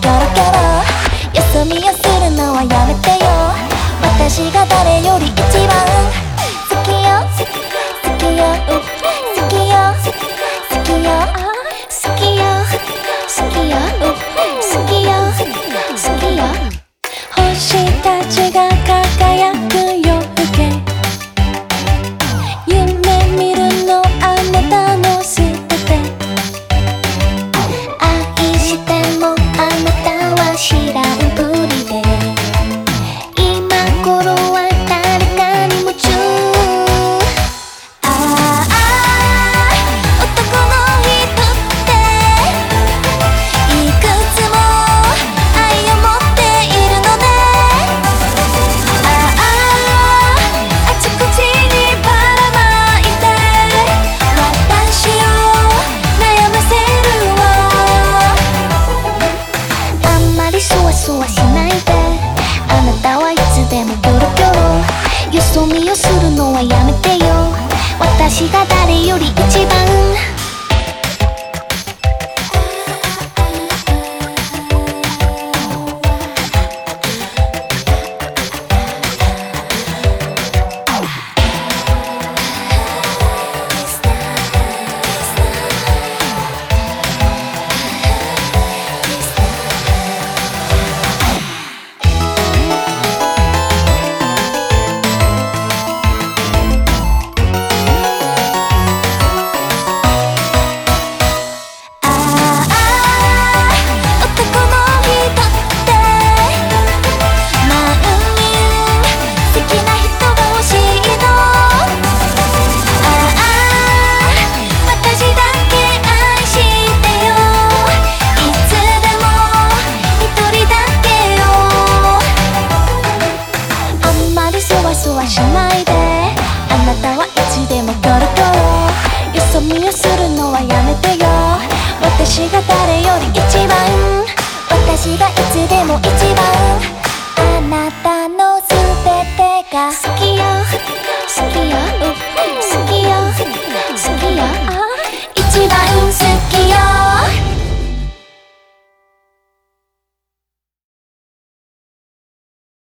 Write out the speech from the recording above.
キョロキョロよそ見をするのはやめてよ。私が誰より一番好きよ。好きよ。好きよ。好きよ。好きよ。好きよ。好きよ。好きよ。星たちがないであなたはいつでもキョロキョロ。よそ見をするのはやめてよ。私が誰より一番わそわしないで。あなたはいつでもキョロキョロよそ見をするのはやめてよ。私が誰より一番。私がいつでも一番。あなたのすべてが好き。